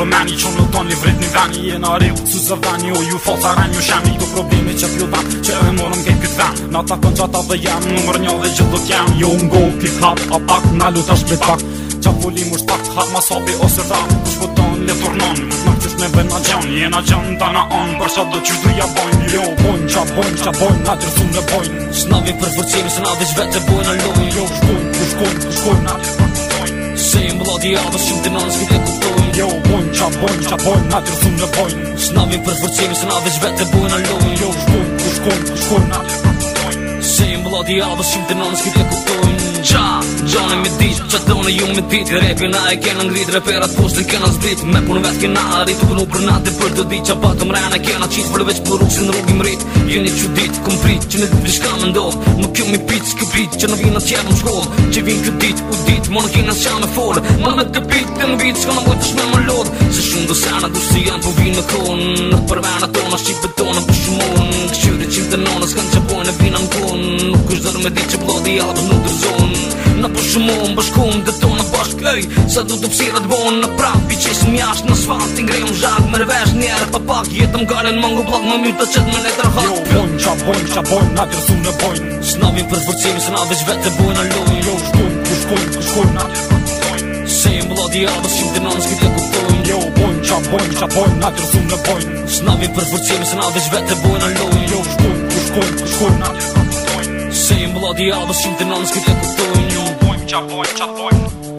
vëmani Që në tonë një vrit një vani E në rilë, su së vani O ju falë të rani U shami këto problemi që t'ju dhanë Që e morëm kej këtë vanë Në ta kënë qata dhe jam mërë një dhe gjithë dhe t'jam Jo në gollë, pip hap, a pak Në lu t'ash bit pak Qa fulim është pak Hap ma o ose rra Kush po tonë, le turnon në këtës me bëna gjon Je në gjon, ta në on Për qa do duja bojnë Jo, bojnë, qa qa Na gjërë në bojn Shnavi për vërqemi, shnavi që bojnë bojn Alloj, jo, Zoti ja të nënës këtë e kuptojnë Jo, bojnë, qa bojnë, qa bojnë, na të rëthumë në bojnë Së na vim për vërcimi, së na veç vetë e bojnë alojnë Jo, shkojnë, ku shkojnë, ku shkojnë, na të rëthumë në bojnë Se jemë bladi ja të shumë të nësë vitë e kuptojnë Qa, qa me diqë, qa të ju me ditë Repi na e kena ngrit, reperat posht kena zdit Me punë vetë kena arrit, kënu për nga për të dit Qa patë më kena qit, për për rukë që në Jeni që dit, këm prit, që në të vishka më ndohë Më kjo mi pit, s'kjo që në më shkohë Që vinë kjo u dit Më në kina s'ka me folë Më në të pitë në vitë S'ka në mëjtë shme më lodë Se shumë dhe sana du si janë Po vinë në konë Në përvena tona Shqipë tonë Po shumonë Këshyri qimë të nonë Ska në që pojnë e vinë në konë Nuk është dërë me di që blodi di në dërzonë Në po shumonë Po shkonë Dë tonë Ej, sa du të psirët bonë në prap I qesë më jashtë në sfatë Ti ngrejmë zhatë më revesh njerë Pa pak jetë garen më ngu plak Më mjë të qëtë më ne Jo, bojnë qa bojnë qa bojnë në bojnë Së për Së bojnë në lojnë Jo, shtu diabë Shqim të nënë s'kit lëku pojnë Jo, bojnë, qa bojnë, qa bojnë, na të rëthumë në bojnë S'navi për vërqemi, s'navi zhvete bojnë në lojnë Jo, shkojnë, ku shkojnë, ku na të rëthumë në bojnë Se jem bla diabë, shqim të nënë s'kit lëku pojnë Jo, bojnë, qa bojnë, qa bojnë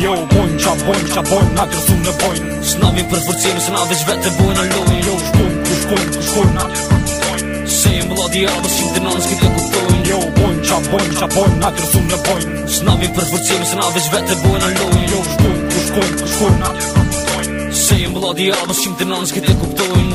Jo, bojnë, qa bojnë, qa bojnë, na kërthu në bojnë Snavim për forcimi, se na veç vete bojnë në lojnë Jo, shkojnë, ku na kërthu në bojnë Se e mëlladi adë, si të nënës këtë kuptojnë Jo, bojnë, qa bojnë, qa bojnë, na kërthu në bojnë Snavim për forcimi, se na veç vete bojnë në lojnë Jo, shkojnë, ku na kërthu në bojnë Se e mëlladi adë, si të nënës këtë kuptojnë